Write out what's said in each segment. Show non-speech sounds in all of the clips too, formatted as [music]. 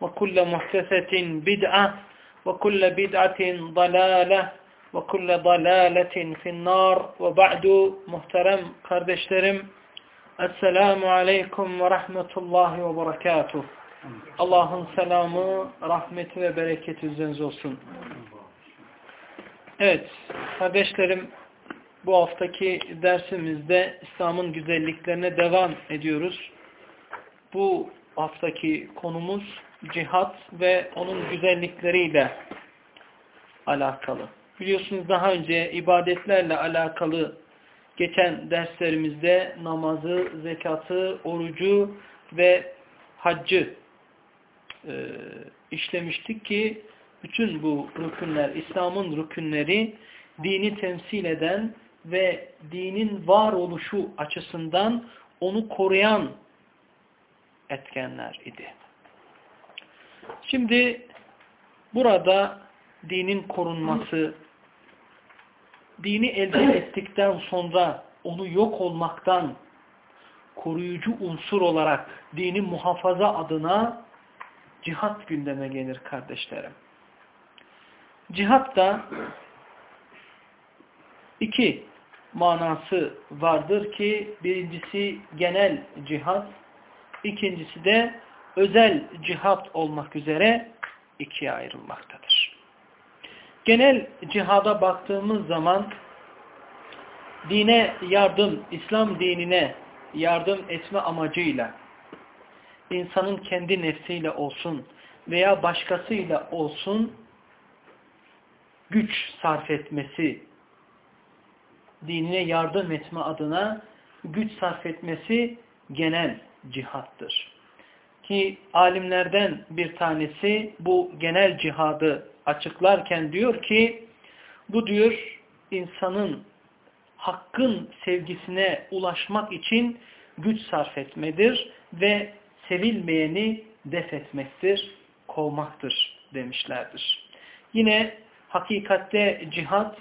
وكل محدثة بدعة وكل بدعة ضلالة وكل ضلالة في النار وبعد محترم kardeşlerim Esselamu Aleyküm ve Rahmetullahi ve Berekatuh. Allah'ın selamı, rahmeti ve bereketi üzerinize olsun. Evet, kardeşlerim bu haftaki dersimizde İslam'ın güzelliklerine devam ediyoruz. Bu haftaki konumuz cihat ve onun güzellikleriyle alakalı. Biliyorsunuz daha önce ibadetlerle alakalı geçen derslerimizde namazı, zekatı, orucu ve haccı e, işlemiştik ki bütün bu rükünler, İslam'ın rükünleri dini temsil eden ve dinin varoluşu açısından onu koruyan etkenler idi. Şimdi burada dinin korunması, dini elde [clears throat] ettikten sonra onu yok olmaktan koruyucu unsur olarak dini muhafaza adına cihat gündeme gelir kardeşlerim. Cihat da iki manası vardır ki birincisi genel cihat, ikincisi de özel cihat olmak üzere ikiye ayrılmaktadır. Genel cihada baktığımız zaman dine yardım, İslam dinine yardım etme amacıyla insanın kendi nefsiyle olsun veya başkasıyla olsun güç sarf etmesi, dinine yardım etme adına güç sarf etmesi genel cihattır. Ki alimlerden bir tanesi bu genel cihadı açıklarken diyor ki bu diyor insanın hakkın sevgisine ulaşmak için güç sarf etmedir ve sevilmeyeni def etmektir, kovmaktır demişlerdir. Yine hakikatte cihat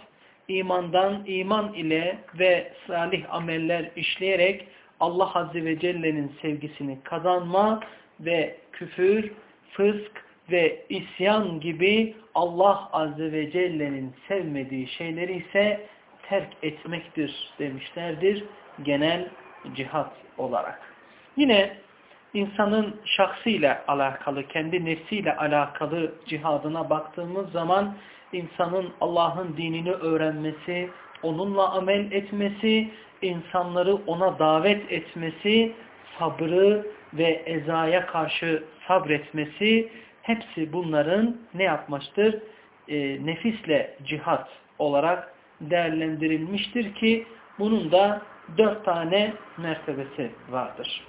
imandan iman ile ve salih ameller işleyerek Allah Azze ve Celle'nin sevgisini kazanma ve küfür, fısk ve isyan gibi Allah Azze ve Celle'nin sevmediği şeyleri ise terk etmektir demişlerdir genel cihat olarak. Yine insanın şahsıyla alakalı, kendi nefsiyle alakalı cihadına baktığımız zaman insanın Allah'ın dinini öğrenmesi, onunla amel etmesi, insanları ona davet etmesi, sabrı ve ezaya karşı sabretmesi, hepsi bunların ne yapmıştır? E, nefisle cihat olarak değerlendirilmiştir ki bunun da dört tane mertebesi vardır.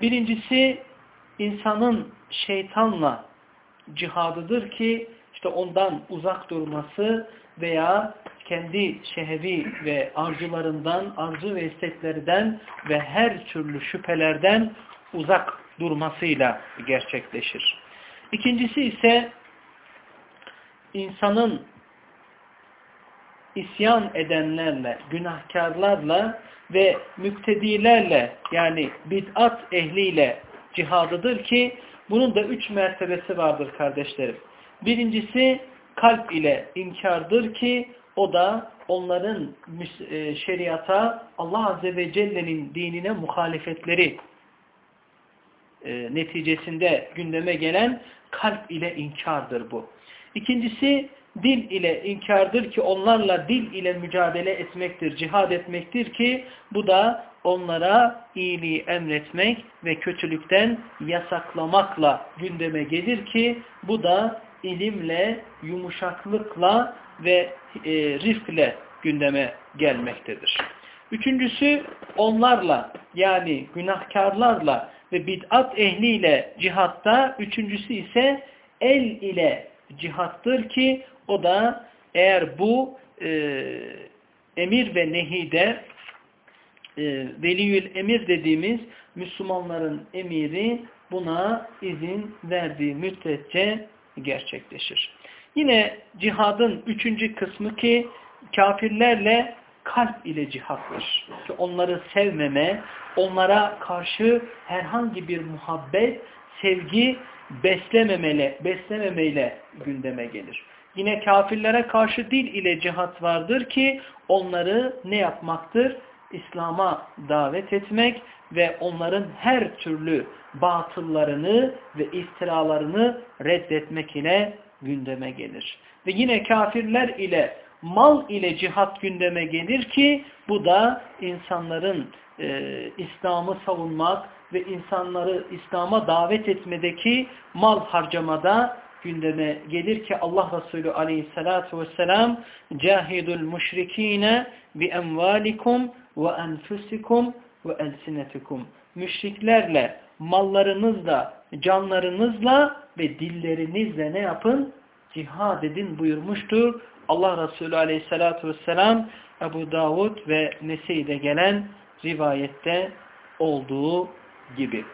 Birincisi insanın şeytanla cihadıdır ki işte ondan uzak durması veya kendi şehevi ve arzularından, arzu ve isteklerden ve her türlü şüphelerden uzak durmasıyla gerçekleşir. İkincisi ise insanın isyan edenlerle, günahkarlarla ve müktedilerle yani bid'at ehliyle cihadıdır ki bunun da üç mertebesi vardır kardeşlerim. Birincisi kalp ile inkardır ki o da onların e, şeriata Allah Azze ve Celle'nin dinine muhalefetleri e, neticesinde gündeme gelen kalp ile inkardır bu. İkincisi dil ile inkardır ki onlarla dil ile mücadele etmektir, cihad etmektir ki bu da onlara iyiliği emretmek ve kötülükten yasaklamakla gündeme gelir ki bu da ilimle, yumuşaklıkla ve e, rifle gündeme gelmektedir. Üçüncüsü onlarla yani günahkarlarla ve bid'at ehliyle cihatta, üçüncüsü ise el ile cihattır ki o da eğer bu e, emir ve nehide e, veliyül emir dediğimiz Müslümanların emiri buna izin verdiği müddetçe gerçekleşir. Yine cihadın üçüncü kısmı ki kafirlerle kalp ile cihattır. Ki onları sevmeme, onlara karşı herhangi bir muhabbet, sevgi beslememele, beslememeyle gündeme gelir. Yine kafirlere karşı dil ile cihat vardır ki onları ne yapmaktır? İslam'a davet etmek ve onların her türlü batıllarını ve iftiralarını reddetmek ile gündeme gelir. Ve yine kafirler ile mal ile cihat gündeme gelir ki bu da insanların e, İslam'ı savunmak ve insanları İslam'a davet etmedeki mal harcamada gündeme gelir ki Allah Resulü aleyhissalatu vesselam cahidul müşrikine bi emvalikum ve enfusikum ve elsinetikum müşriklerle mallarınızla canlarınızla ve dillerinizle ne yapın? Cihad edin buyurmuştur. Allah Resulü aleyhissalatu vesselam Ebu Davud ve Nese'de gelen rivayette olduğu gibi.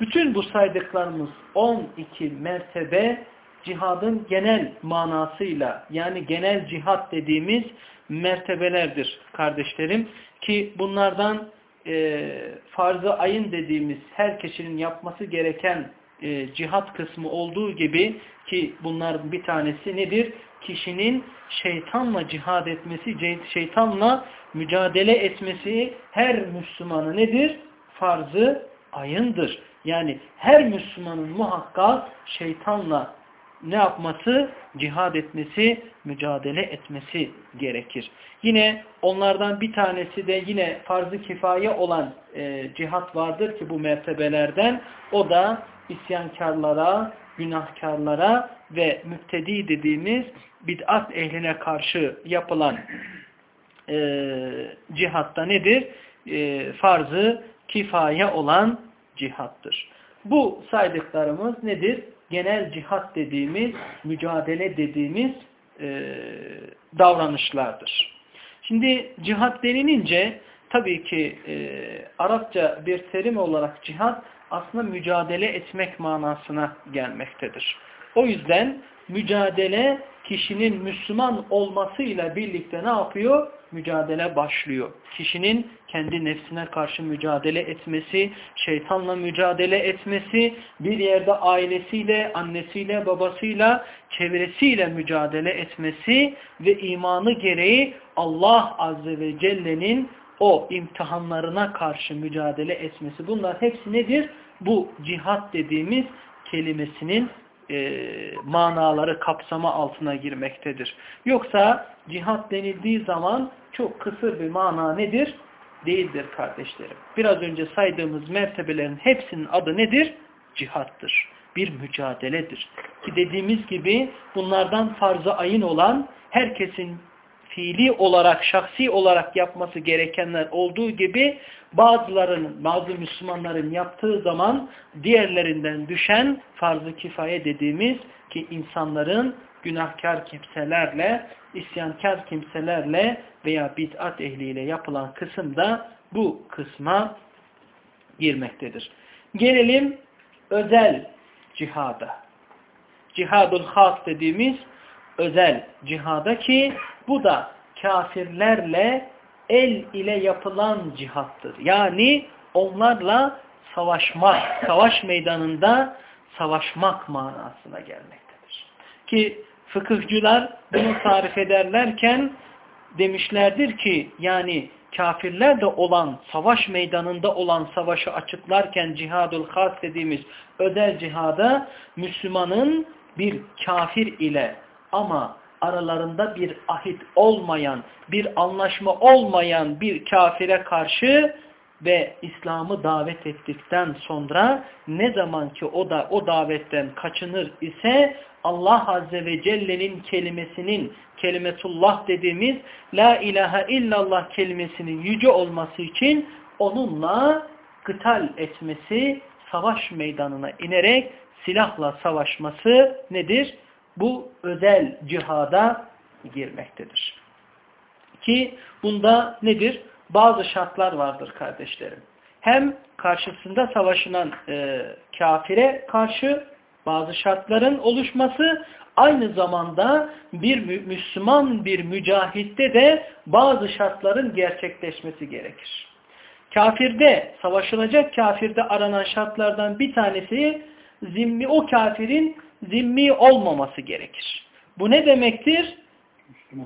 Bütün bu saydıklarımız 12 mertebe cihadın genel manasıyla yani genel cihat dediğimiz mertebelerdir kardeşlerim. Ki bunlardan e, farz-ı ayın dediğimiz her kişinin yapması gereken e, cihat kısmı olduğu gibi ki bunlar bir tanesi nedir? Kişinin şeytanla cihad etmesi, şeytanla mücadele etmesi her Müslümanı nedir? Farzı ayındır. Yani her Müslümanın muhakkak şeytanla ne yapması? Cihad etmesi, mücadele etmesi gerekir. Yine onlardan bir tanesi de yine farz-ı kifaye olan e, cihat vardır ki bu mertebelerden. O da isyankarlara, günahkarlara ve müptedi dediğimiz bid'at ehline karşı yapılan e, cihatta nedir? E, farz-ı kifaye olan cihattır. Bu saydıklarımız nedir? Genel cihat dediğimiz, mücadele dediğimiz e, davranışlardır. Şimdi cihat denilince tabii ki e, Arapça bir terim olarak cihat aslında mücadele etmek manasına gelmektedir. O yüzden mücadele kişinin Müslüman olmasıyla birlikte ne yapıyor? Mücadele başlıyor. Kişinin kendi nefsine karşı mücadele etmesi, şeytanla mücadele etmesi, bir yerde ailesiyle, annesiyle, babasıyla, çevresiyle mücadele etmesi ve imanı gereği Allah Azze ve Celle'nin o imtihanlarına karşı mücadele etmesi. Bunlar hepsi nedir? Bu cihat dediğimiz kelimesinin e, manaları kapsama altına girmektedir. Yoksa cihat denildiği zaman çok kısır bir mana nedir? Değildir kardeşlerim. Biraz önce saydığımız mertebelerin hepsinin adı nedir? Cihattır. Bir mücadeledir. Ki dediğimiz gibi bunlardan farz-ı ayın olan herkesin fiili olarak, şahsi olarak yapması gerekenler olduğu gibi bazılarının, bazı Müslümanların yaptığı zaman diğerlerinden düşen farz-ı kifaye dediğimiz ki insanların günahkar kimselerle, isyankar kimselerle veya bid'at ehliyle yapılan kısım da bu kısma girmektedir. Gelelim özel cihada. Cihadul has dediğimiz özel cihada ki bu da kafirlerle el ile yapılan cihattır. Yani onlarla savaşmak, savaş meydanında savaşmak manasına gelmektedir. Ki fıkıhçılar bunu tarif ederlerken demişlerdir ki yani kafirlerle olan savaş meydanında olan savaşı açıklarken cihadul has dediğimiz özel cihada Müslümanın bir kafir ile ama aralarında bir ahit olmayan, bir anlaşma olmayan bir kafire karşı ve İslam'ı davet ettikten sonra ne zaman ki o da o davetten kaçınır ise Allah Azze ve Celle'nin kelimesinin kelimetullah dediğimiz la ilahe illallah kelimesinin yüce olması için onunla kıtal etmesi, savaş meydanına inerek silahla savaşması nedir? Bu özel cihada girmektedir. Ki bunda nedir? Bazı şartlar vardır kardeşlerim. Hem karşısında savaşılan e, kafire karşı bazı şartların oluşması aynı zamanda bir Müslüman bir mücahitte de bazı şartların gerçekleşmesi gerekir. Kafirde, savaşılacak kafirde aranan şartlardan bir tanesi zimmi o kafirin zimmi olmaması gerekir. Bu ne demektir?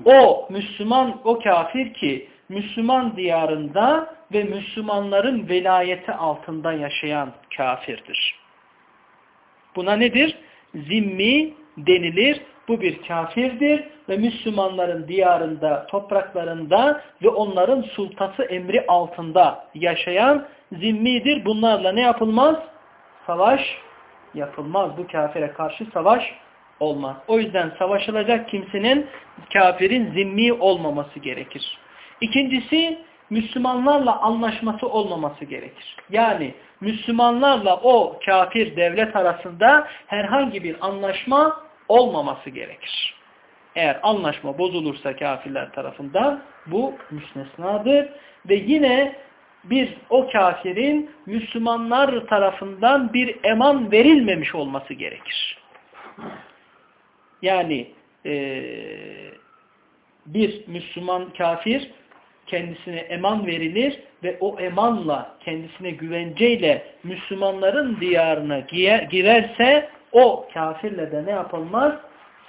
O Müslüman, o kafir ki Müslüman diyarında ve Müslümanların velayeti altında yaşayan kafirdir. Buna nedir? Zimmi denilir. Bu bir kafirdir ve Müslümanların diyarında, topraklarında ve onların sultası emri altında yaşayan zimmidir. Bunlarla ne yapılmaz? Savaş yapılmaz. Bu kafire karşı savaş olmaz. O yüzden savaşılacak kimsenin kafirin zimmi olmaması gerekir. İkincisi Müslümanlarla anlaşması olmaması gerekir. Yani Müslümanlarla o kafir devlet arasında herhangi bir anlaşma olmaması gerekir. Eğer anlaşma bozulursa kafirler tarafından bu müstesnadır ve yine bir o kafirin Müslümanlar tarafından bir eman verilmemiş olması gerekir. Yani e, bir Müslüman kafir kendisine eman verilir ve o emanla, kendisine güvenceyle Müslümanların diyarına girerse o kafirle de ne yapılmaz?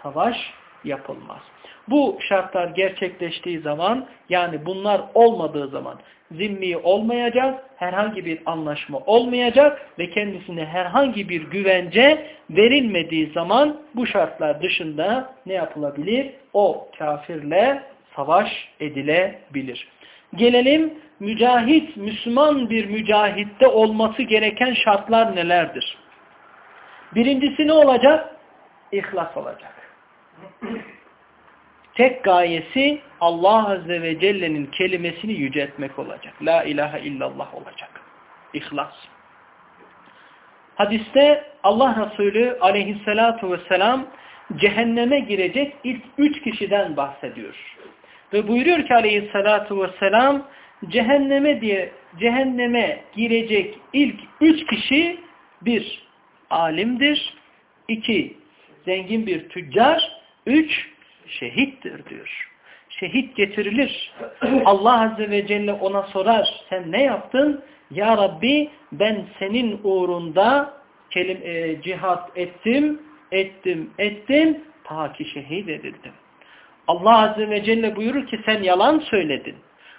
Savaş yapılmaz. Bu şartlar gerçekleştiği zaman yani bunlar olmadığı zaman zimmi olmayacak, herhangi bir anlaşma olmayacak ve kendisine herhangi bir güvence verilmediği zaman bu şartlar dışında ne yapılabilir? O kafirle savaş edilebilir. Gelelim mücahit, Müslüman bir mücahitte olması gereken şartlar nelerdir? Birincisi ne olacak? İhlas olacak. Tek gayesi Allah Azze ve Celle'nin kelimesini yüceltmek olacak. La ilahe illallah olacak. İhlas. Hadiste Allah Resulü aleyhissalatu vesselam cehenneme girecek ilk üç kişiden bahsediyor. Ve buyuruyor ki aleyhissalatu vesselam cehenneme diye cehenneme girecek ilk üç kişi bir alimdir, iki zengin bir tüccar, üç şehittir diyor. Şehit getirilir. Allah Azze ve Celle ona sorar sen ne yaptın? Ya Rabbi ben senin uğrunda kelim, e, cihat ettim, ettim, ettim ta ki şehit edildim. Allah Azze ve Celle buyurur ki sen yalan söyledin.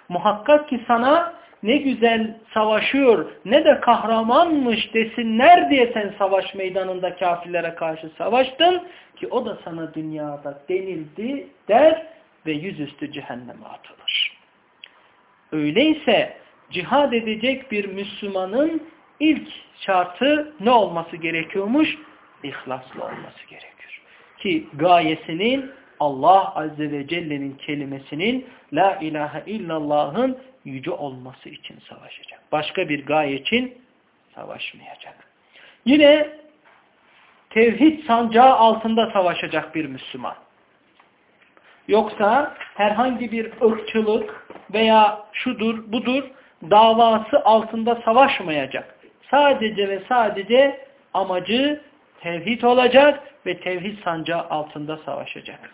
Muhakkak ki sana ne güzel savaşıyor ne de kahramanmış desinler diye sen savaş meydanında kafirlere karşı savaştın ki o da sana dünyada denildi der ve yüzüstü cehenneme atılır. Öyleyse cihad edecek bir Müslümanın ilk şartı ne olması gerekiyormuş? İhlaslı olması gerekiyor. Ki gayesinin Allah Azze ve Celle'nin kelimesinin La ilahe illallah'ın yüce olması için savaşacak. Başka bir gaye için savaşmayacak. Yine tevhid sancağı altında savaşacak bir Müslüman. Yoksa herhangi bir ırkçılık veya şudur budur davası altında savaşmayacak. Sadece ve sadece amacı tevhid olacak ve tevhid sancağı altında savaşacak.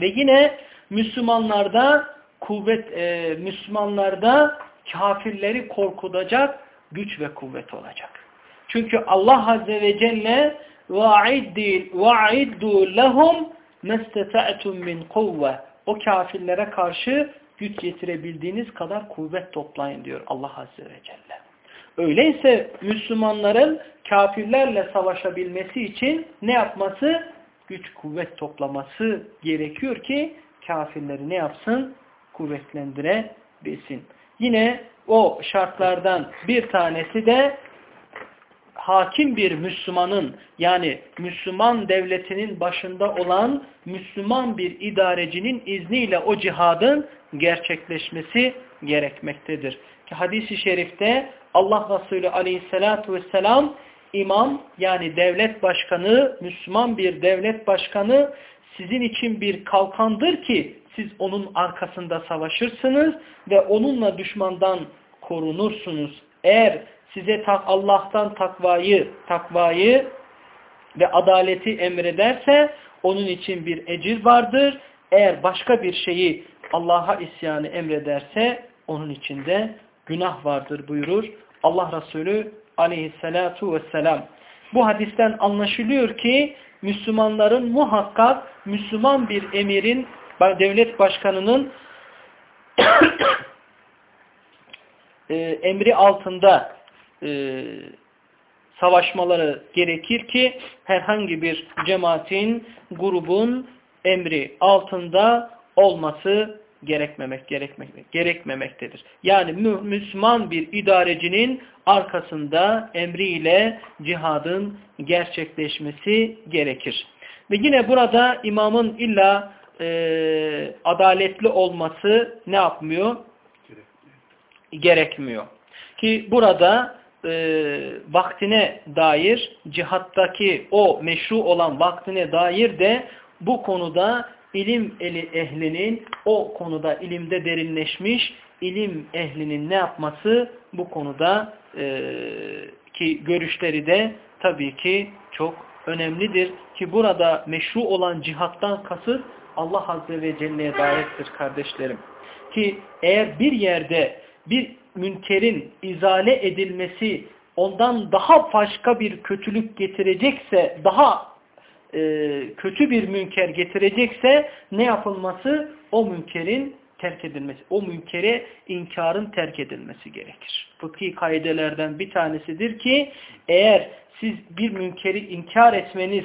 Ve yine Müslümanlarda kuvvet, e, Müslümanlarda kafirleri korkutacak güç ve kuvvet olacak. Çünkü Allah Azze ve Celle وَاِدُّوا لَهُمْ مَسْتَتَعْتُمْ مِنْ قُوَّةِ O kafirlere karşı güç getirebildiğiniz kadar kuvvet toplayın diyor Allah Azze ve Celle. Öyleyse Müslümanların kafirlerle savaşabilmesi için ne yapması? Güç kuvvet toplaması gerekiyor ki kafirleri ne yapsın? Kuvvetlendirebilsin. Yine o şartlardan bir tanesi de hakim bir Müslümanın yani Müslüman devletinin başında olan Müslüman bir idarecinin izniyle o cihadın gerçekleşmesi gerekmektedir. Ki hadisi şerifte Allah Resulü aleyhissalatu vesselam imam yani devlet başkanı, Müslüman bir devlet başkanı sizin için bir kalkandır ki siz onun arkasında savaşırsınız ve onunla düşmandan korunursunuz. Eğer size Allah'tan takvayı, takvayı ve adaleti emrederse onun için bir ecir vardır. Eğer başka bir şeyi Allah'a isyanı emrederse onun için de günah vardır buyurur Allah Resulü aleyhissalatu vesselam. Bu hadisten anlaşılıyor ki Müslümanların muhakkak Müslüman bir emirin, devlet başkanının [coughs] e, emri altında e, savaşmaları gerekir ki herhangi bir cemaatin, grubun emri altında olması gerekmemek, gerekmemek, gerekmemektedir. Yani Müslüman bir idarecinin arkasında emriyle cihadın gerçekleşmesi gerekir. Ve yine burada imamın illa e, adaletli olması ne yapmıyor? Gerekmiyor. Gerekmiyor. Ki burada e, vaktine dair cihattaki o meşru olan vaktine dair de bu konuda ilim eli ehlinin o konuda ilimde derinleşmiş ilim ehlinin ne yapması bu konuda e, ki görüşleri de tabii ki çok önemlidir. Ki burada meşru olan cihattan kasıt Allah Azze ve Celle'ye davettir kardeşlerim. Ki eğer bir yerde bir münkerin izale edilmesi ondan daha başka bir kötülük getirecekse, daha e, kötü bir münker getirecekse ne yapılması? O münkerin terk edilmesi, o münkere inkarın terk edilmesi gerekir. Fıkhi kaidelerden bir tanesidir ki eğer siz bir münkeri inkar etmeniz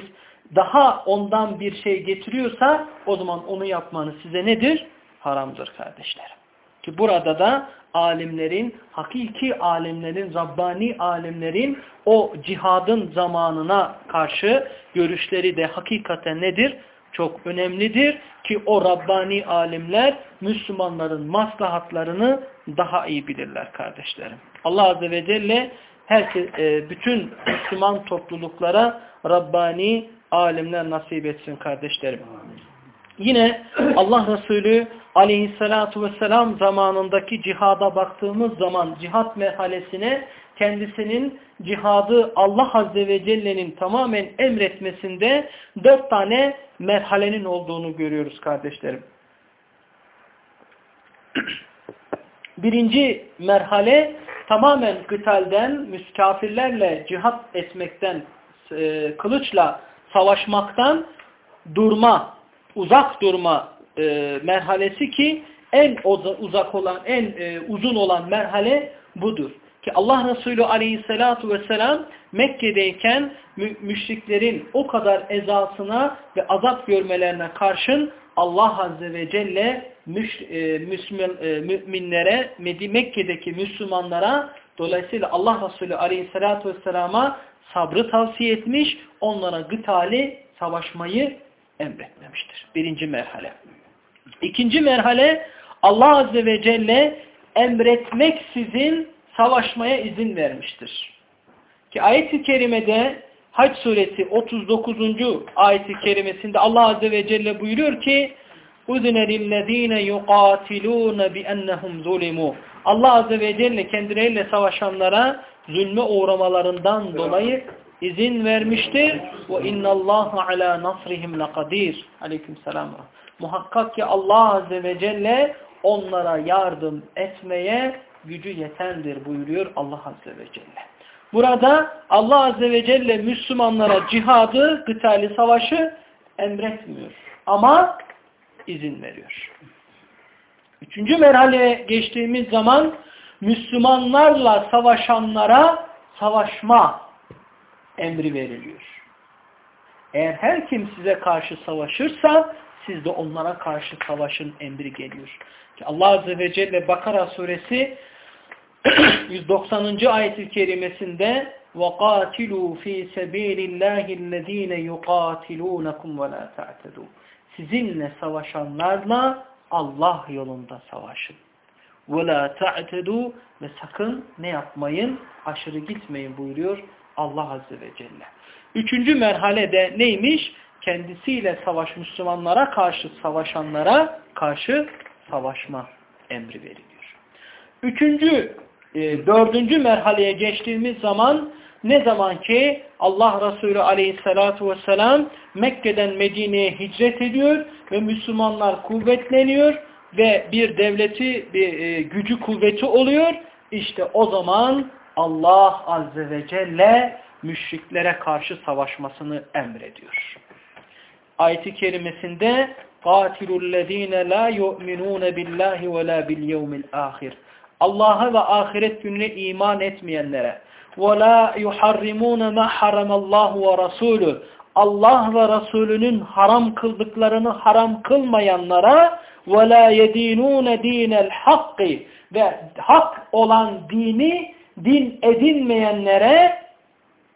daha ondan bir şey getiriyorsa o zaman onu yapmanız size nedir? Haramdır kardeşlerim. Ki burada da alimlerin, hakiki alimlerin, Rabbani alimlerin o cihadın zamanına karşı görüşleri de hakikaten nedir? Çok önemlidir ki o Rabbani alimler Müslümanların maslahatlarını daha iyi bilirler kardeşlerim. Allah Azze ve Celle herkes, e, bütün Müslüman topluluklara Rabbani alimler nasip etsin kardeşlerim. Yine Allah Resulü aleyhissalatu vesselam zamanındaki cihada baktığımız zaman cihat merhalesine kendisinin cihadı Allah Azze ve Celle'nin tamamen emretmesinde dört tane merhalenin olduğunu görüyoruz kardeşlerim. Birinci merhale tamamen gıtalden, müskafirlerle cihat etmekten, e, kılıçla savaşmaktan durma, uzak durma e, merhalesi ki en uzak olan, en e, uzun olan merhale budur. Ki Allah Resulü aleyhissalatu vesselam Mekke'deyken mü müşriklerin o kadar ezasına ve azap görmelerine karşın Allah Azze ve Celle müş, e, müsmil, e, müminlere, Mekke'deki Müslümanlara dolayısıyla Allah Resulü aleyhissalatu vesselama sabrı tavsiye etmiş, onlara gıtali savaşmayı emretmemiştir. Birinci merhale. İkinci merhale Allah Azze ve Celle emretmeksizin savaşmaya izin vermiştir. Ki ayet-i kerimede Hac suresi 39. ayet-i kerimesinde Allah Azze ve Celle buyuruyor ki اُذْنَ لِلَّذ۪ينَ يُقَاتِلُونَ بِأَنَّهُمْ ظُلِمُوا Allah Azze ve Celle kendileriyle savaşanlara zulme uğramalarından dolayı izin vermiştir. Ve innallaha ala nasrihim lakadir. Aleykümselam. Muhakkak ki Allah Azze ve Celle onlara yardım etmeye gücü yetendir buyuruyor Allah Azze ve Celle. Burada Allah Azze ve Celle Müslümanlara cihadı, gıtali savaşı emretmiyor. Ama izin veriyor. Üçüncü merhaleye geçtiğimiz zaman Müslümanlarla savaşanlara savaşma emri veriliyor. Eğer her kim size karşı savaşırsa siz de onlara karşı savaşın emri geliyor. Allah Azze ve Celle Bakara suresi [coughs] 190. ayet-i kerimesinde وَقَاتِلُوا ف۪ي سَب۪يلِ اللّٰهِ الَّذ۪ينَ يُقَاتِلُونَكُمْ وَلَا تَعْتَدُوا Sizinle savaşanlarla Allah yolunda savaşın. وَلَا تَعْتَدُوا Ve sakın ne yapmayın? Aşırı gitmeyin buyuruyor Allah Azze ve Celle. Üçüncü merhalede neymiş? Kendisiyle savaş Müslümanlara karşı savaşanlara karşı savaşma emri veriliyor. Üçüncü e, dördüncü merhaleye geçtiğimiz zaman ne zaman ki Allah Resulü aleyhissalatu vesselam Mekke'den Medine'ye hicret ediyor ve Müslümanlar kuvvetleniyor ve bir devleti, bir e, gücü kuvveti oluyor. İşte o zaman Allah Azze ve Celle müşriklere karşı savaşmasını emrediyor. Ayet-i kerimesinde قَاتِلُوا الَّذ۪ينَ لَا يُؤْمِنُونَ بِاللّٰهِ وَلَا بِالْيَوْمِ الْآخِرِ Allah'a ve ahiret gününe iman etmeyenlere وَلَا يُحَرِّمُونَ مَا حَرَمَ اللّٰهُ وَرَسُولُهُ Allah ve Resulünün haram kıldıklarını haram kılmayanlara وَلَا يَد۪ينُونَ د۪ينَ الْحَقِّ ve hak olan dini din edinmeyenlere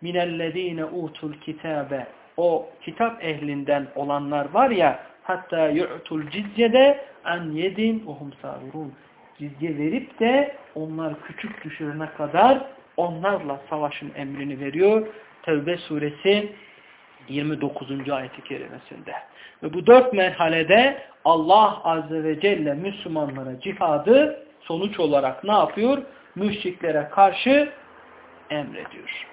minellezine utul kitabe o kitap ehlinden olanlar var ya hatta yu'tul cizyede an yedin uhum savurun cizye verip de onlar küçük düşürene kadar onlarla savaşın emrini veriyor. Tevbe suresi 29. ayeti kerimesinde. Ve bu dört merhalede Allah Azze ve Celle Müslümanlara cihadı sonuç olarak ne yapıyor? Müşriklere karşı emrediyor.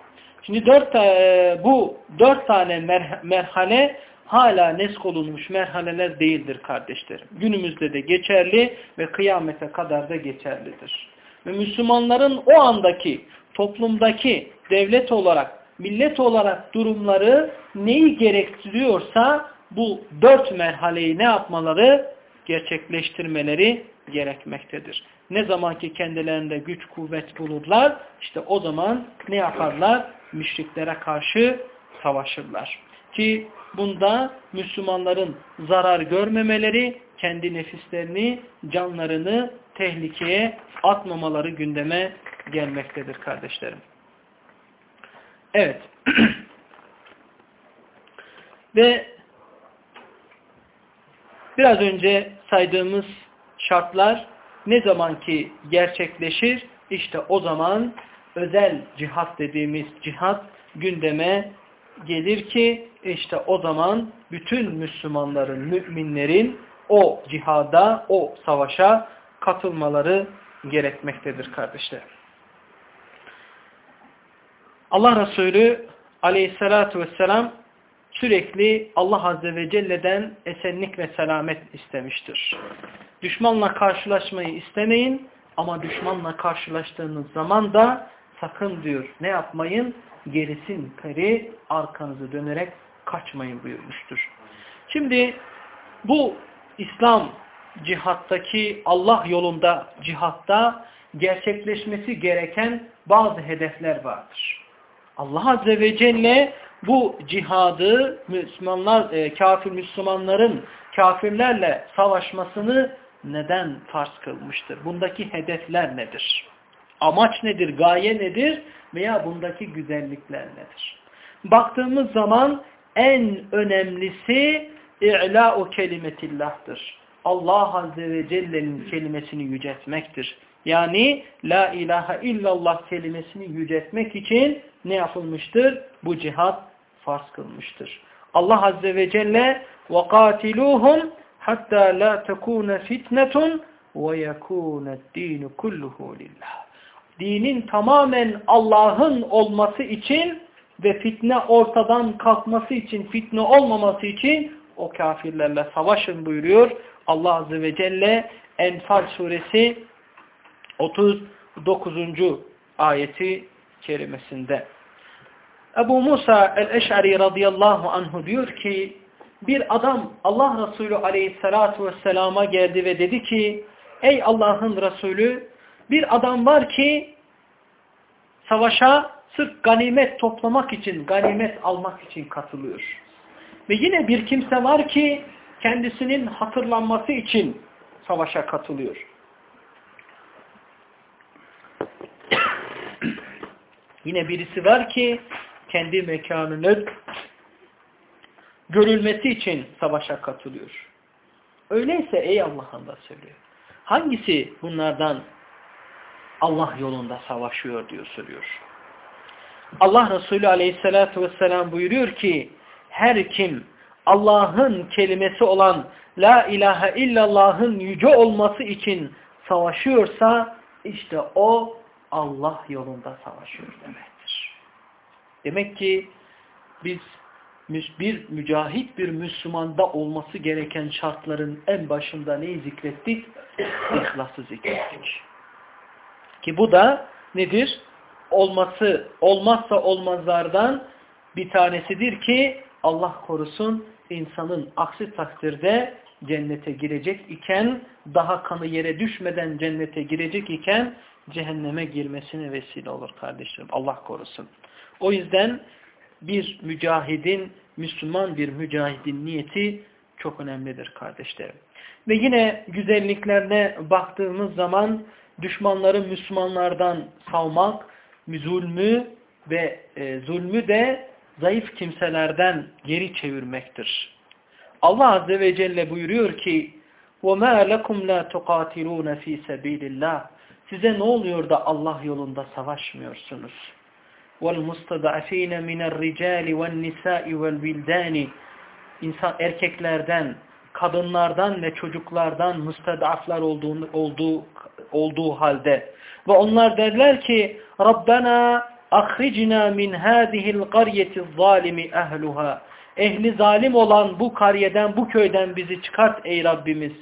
Şimdi dört, e, bu dört tane merhale hala nesk olunmuş merhaleler değildir kardeşlerim. Günümüzde de geçerli ve kıyamete kadar da geçerlidir. Ve Müslümanların o andaki toplumdaki devlet olarak, millet olarak durumları neyi gerektiriyorsa bu dört merhaleyi ne yapmaları? Gerçekleştirmeleri gerekmektedir. Ne zaman ki kendilerinde güç kuvvet bulurlar, işte o zaman ne yaparlar? Müşriklere karşı savaşırlar. Ki bunda Müslümanların zarar görmemeleri, kendi nefislerini, canlarını tehlikeye atmamaları gündeme gelmektedir kardeşlerim. Evet. [clears throat] Ve biraz önce saydığımız şartlar ne zaman ki gerçekleşir işte o zaman özel cihat dediğimiz cihat gündeme gelir ki işte o zaman bütün Müslümanların, müminlerin o cihada, o savaşa katılmaları gerekmektedir kardeşler. Allah Resulü aleyhissalatu vesselam sürekli Allah Azze ve Celle'den esenlik ve selamet istemiştir. Düşmanla karşılaşmayı istemeyin ama düşmanla karşılaştığınız zaman da sakın diyor ne yapmayın? Gerisin peri arkanızı dönerek kaçmayın buyurmuştur. Şimdi bu İslam cihattaki Allah yolunda cihatta gerçekleşmesi gereken bazı hedefler vardır. Allah Azze ve Celle bu cihadı Müslümanlar, e, kafir Müslümanların kafirlerle savaşmasını neden farz kılmıştır? Bundaki hedefler nedir? Amaç nedir? Gaye nedir? Veya bundaki güzellikler nedir? Baktığımız zaman en önemlisi i'la-u kelimetillah'tır. Allah Azze ve Celle'nin kelimesini yüceltmektir. Yani la ilahe illallah kelimesini yüceltmek için ne yapılmıştır? Bu cihat farz kılmıştır. Allah Azze ve Celle وَقَاتِلُوهُمْ حَتَّى لَا تَكُونَ فِتْنَةٌ وَيَكُونَ الدِّينُ كُلُّهُ لِلّٰهِ Dinin tamamen Allah'ın olması için ve fitne ortadan kalkması için, fitne olmaması için o kafirlerle savaşın buyuruyor. Allah Azze ve Celle Enfal suresi 39. ayeti kerimesinde. Ebu Musa el-Eş'ari radıyallahu anhu diyor ki bir adam Allah Resulü aleyhissalatu vesselama geldi ve dedi ki ey Allah'ın Resulü bir adam var ki savaşa sırf ganimet toplamak için, ganimet almak için katılıyor. Ve yine bir kimse var ki kendisinin hatırlanması için savaşa katılıyor. [clears throat] yine birisi var ki kendi mekanının görülmesi için savaşa katılıyor. Öyleyse ey Allah'ın da söylüyor. Hangisi bunlardan Allah yolunda savaşıyor diyor soruyor. Allah Resulü aleyhissalatü vesselam buyuruyor ki her kim Allah'ın kelimesi olan La ilahe illallah'ın yüce olması için savaşıyorsa işte o Allah yolunda savaşıyor demektir. Demek ki biz bir mücahit bir Müslümanda olması gereken şartların en başında neyi zikrettik? İhlası zikrettik. Ki bu da nedir? Olması, olmazsa olmazlardan bir tanesidir ki Allah korusun insanın aksi takdirde cennete girecek iken daha kanı yere düşmeden cennete girecek iken cehenneme girmesine vesile olur kardeşlerim. Allah korusun. O yüzden bir mücahidin, Müslüman bir mücahidin niyeti çok önemlidir kardeşlerim. Ve yine güzelliklerine baktığımız zaman düşmanları Müslümanlardan savmak, zulmü ve e, zulmü de zayıf kimselerden geri çevirmektir. Allah Azze ve Celle buyuruyor ki وَمَا لَكُمْ لَا تُقَاتِلُونَ ف۪ي سَب۪يلِ اللّٰهِ Size ne oluyor da Allah yolunda savaşmıyorsunuz? وَالْمُسْتَضَعْف۪ينَ مِنَ الرِّجَالِ وَالنِّسَاءِ وَالْوِلْدَانِ İnsan erkeklerden, kadınlardan ve çocuklardan müstedaflar olduğu, olduğu, olduğu halde ve onlar derler ki Rabbena ahricna min hâzihil qaryeti zalimi ehluha ehli zalim olan bu kariyeden, bu köyden bizi çıkart ey Rabbimiz.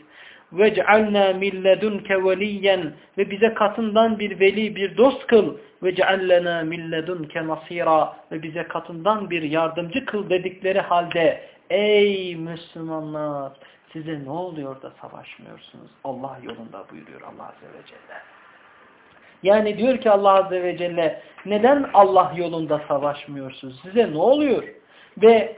وَجْعَلْنَا مِنْ لَدُنْكَ وَلِيًّا Ve bize katından bir veli, bir dost kıl. وَجْعَلْنَا مِنْ لَدُنْكَ نَصِيرًا Ve bize katından bir yardımcı kıl dedikleri halde ey Müslümanlar Size ne oluyor da savaşmıyorsunuz? Allah yolunda buyuruyor Allah Azze ve Celle. Yani diyor ki Allah Azze ve Celle neden Allah yolunda savaşmıyorsunuz? Size ne oluyor? Ve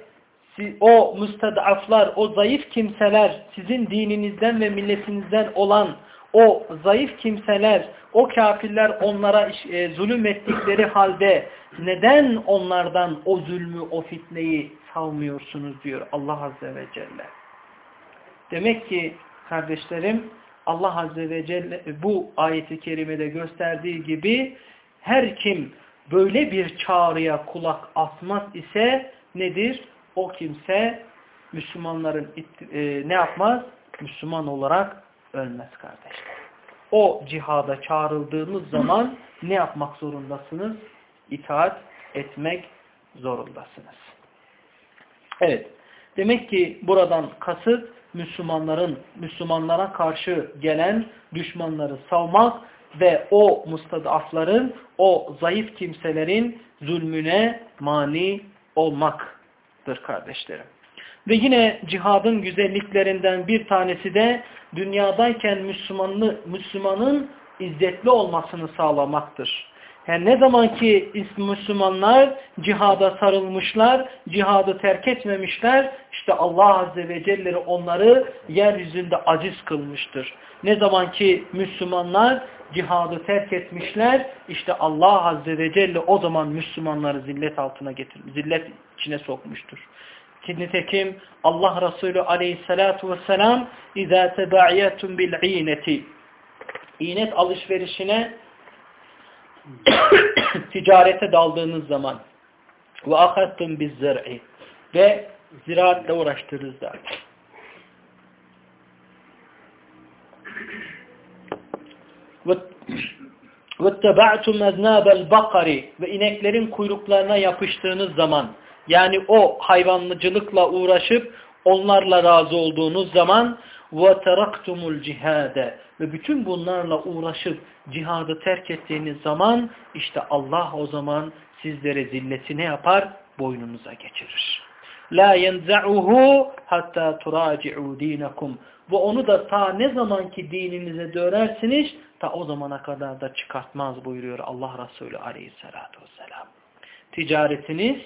o müstedaflar, o zayıf kimseler, sizin dininizden ve milletinizden olan o zayıf kimseler, o kafirler onlara e, zulüm ettikleri halde neden onlardan o zulmü, o fitneyi savmıyorsunuz diyor Allah Azze ve Celle. Demek ki kardeşlerim Allah Azze ve Celle bu ayeti kerimede gösterdiği gibi her kim böyle bir çağrıya kulak asmaz ise nedir? o kimse Müslümanların e, ne yapmaz? Müslüman olarak ölmez kardeşler. O cihada çağrıldığınız zaman ne yapmak zorundasınız? İtaat etmek zorundasınız. Evet. Demek ki buradan kasıt Müslümanların Müslümanlara karşı gelen düşmanları savmak ve o mustadafların, o zayıf kimselerin zulmüne mani olmak olacaktır kardeşlerim. Ve yine cihadın güzelliklerinden bir tanesi de dünyadayken Müslümanlı, Müslümanın izzetli olmasını sağlamaktır. Yani ne zaman ki Müslümanlar cihada sarılmışlar, cihadı terk etmemişler, işte Allah Azze ve Celle onları yeryüzünde aciz kılmıştır. Ne zaman ki Müslümanlar cihadı terk etmişler, işte Allah Azze ve Celle o zaman Müslümanları zillet altına getirmiş, zillet içine sokmuştur. Nitekim Allah Resulü aleyhissalatu vesselam اِذَا تَبَعْيَتُمْ بِالْعِينَةِ İğnet alışverişine [coughs] ticarete daldığınız zaman ve akattum biz zer'i ve ziraatle uğraştığınızda وَاتَّبَعْتُمْ اَذْنَابَ الْبَقَرِ ve ineklerin kuyruklarına yapıştığınız zaman yani o hayvanlıcılıkla uğraşıp onlarla razı olduğunuz zaman وَتَرَقْتُمُ الْجِهَادَ Ve bütün bunlarla uğraşıp cihadı terk ettiğiniz zaman işte Allah o zaman sizlere zilleti ne yapar? Boynunuza geçirir. La yenzahu hatta turaci'u dinakum. Bu onu da ta ne zaman ki dininize dönersiniz ta o zamana kadar da çıkartmaz buyuruyor Allah Resulü aleyhissalatu vesselam. Ticaretiniz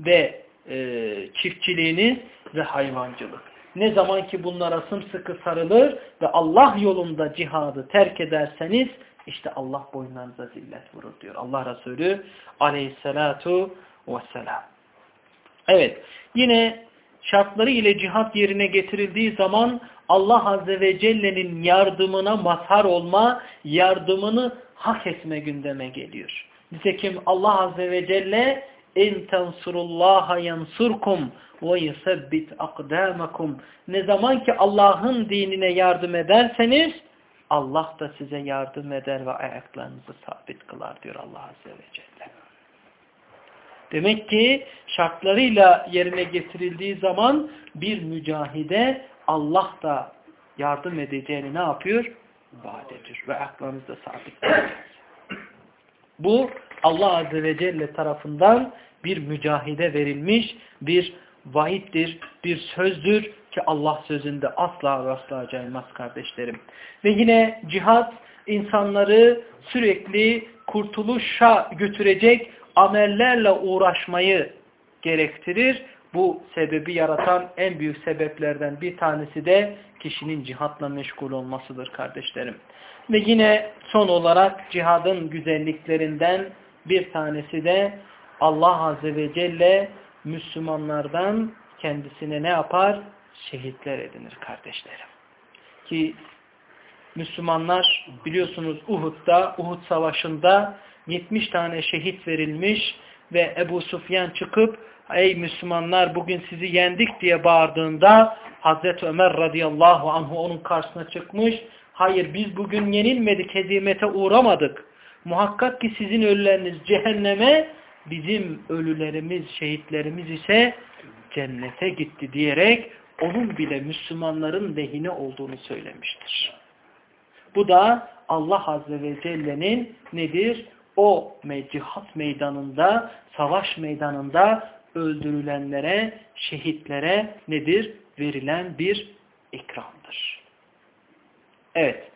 ve e, çiftçiliğiniz ve hayvancılık. Ne zaman ki bunlara sımsıkı sarılır ve Allah yolunda cihadı terk ederseniz işte Allah boyunlarınıza zillet vurur diyor Allah Resulü aleyhissalatu vesselam. Evet yine şartları ile cihat yerine getirildiği zaman Allah Azze ve Celle'nin yardımına mazhar olma, yardımını hak etme gündeme geliyor. Nitekim Allah Azze ve Celle اِنْ تَنْصُرُ اللّٰهَ يَنْصُرْكُمْ وَيُثَبِّتْ اَقْدَامَكُمْ Ne zaman ki Allah'ın dinine yardım ederseniz Allah da size yardım eder ve ayaklarınızı sabit kılar diyor Allah Azze ve Celle. Demek ki şartlarıyla yerine getirildiği zaman bir mücahide Allah da yardım edeceğini ne yapıyor? Vaat ediyor ve ayaklarınızda sabit kılar. Bu Allah Azze ve Celle tarafından bir mücahide verilmiş bir vaittir, bir sözdür ki Allah sözünde asla ve asla caymaz kardeşlerim. Ve yine cihat insanları sürekli kurtuluşa götürecek amellerle uğraşmayı gerektirir. Bu sebebi yaratan en büyük sebeplerden bir tanesi de kişinin cihatla meşgul olmasıdır kardeşlerim. Ve yine son olarak cihadın güzelliklerinden bir tanesi de Allah Azze ve Celle Müslümanlardan kendisine ne yapar? Şehitler edinir kardeşlerim. Ki Müslümanlar biliyorsunuz Uhud'da, Uhud Savaşı'nda 70 tane şehit verilmiş ve Ebu Sufyan çıkıp ey Müslümanlar bugün sizi yendik diye bağırdığında Hazreti Ömer radıyallahu anhu onun karşısına çıkmış. Hayır biz bugün yenilmedik, hezimete uğramadık. Muhakkak ki sizin ölüleriniz cehenneme, bizim ölülerimiz, şehitlerimiz ise cennete gitti diyerek onun bile Müslümanların lehine olduğunu söylemiştir. Bu da Allah Azze ve Celle'nin nedir? O cihat meydanında, savaş meydanında öldürülenlere, şehitlere nedir? Verilen bir ikramdır. Evet.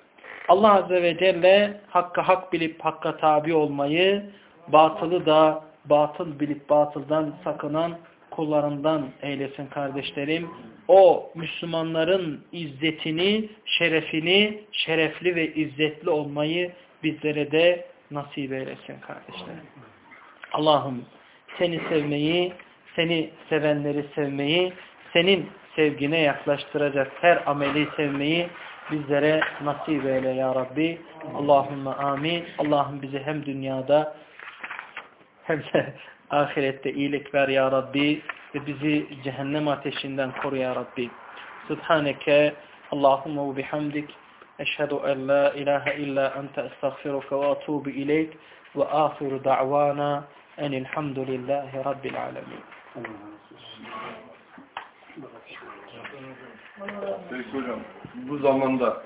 Allah Azze ve Celle hakka hak bilip hakka tabi olmayı, batılı da batıl bilip batıldan sakınan kullarından eylesin kardeşlerim. O Müslümanların izzetini, şerefini, şerefli ve izzetli olmayı bizlere de nasip eylesin kardeşlerim. Allah'ım seni sevmeyi, seni sevenleri sevmeyi, senin sevgine yaklaştıracak her ameli sevmeyi bizlere nasip eyle ya Rabbi. Allahümme amin. Allah'ım bizi hem dünyada hem de ahirette iyilik ver ya Rabbi ve bizi cehennem ateşinden koru ya Rabbi. Subhaneke Allahümme ve bihamdik eşhedü en la ilahe illa ente estağfiruke ve atubu ileyk ve ahiru da'vana enilhamdülillahi rabbil alemin. Peki hocam bu zamanda